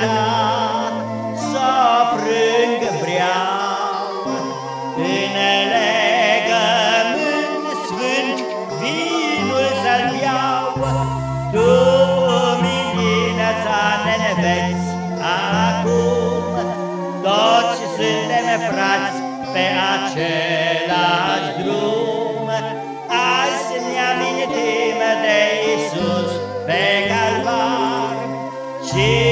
mea să frâng vreau. În legământ sfânt vinul să-l iau. Tu umilința ne veți acum toți suntem frați pe același drum. Azi ne amintim de Isus pe calvar și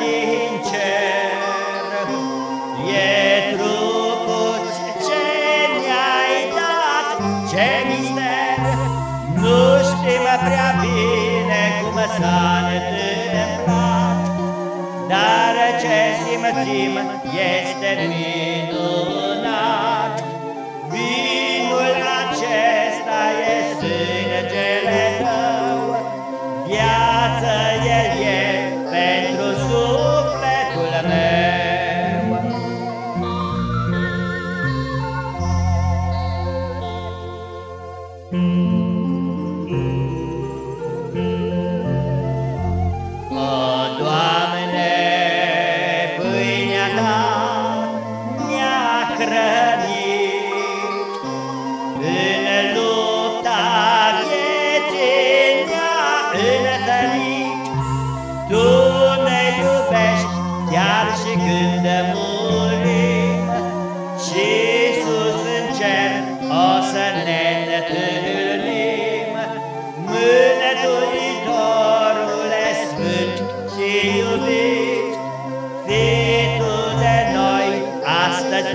din cer, E trupuț ce ne-ai dat, ce mister, Nu știm prea bine cum s-a întâmplat, Dar ce simțim este minunat, O,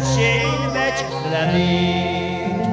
și în veci slăvit.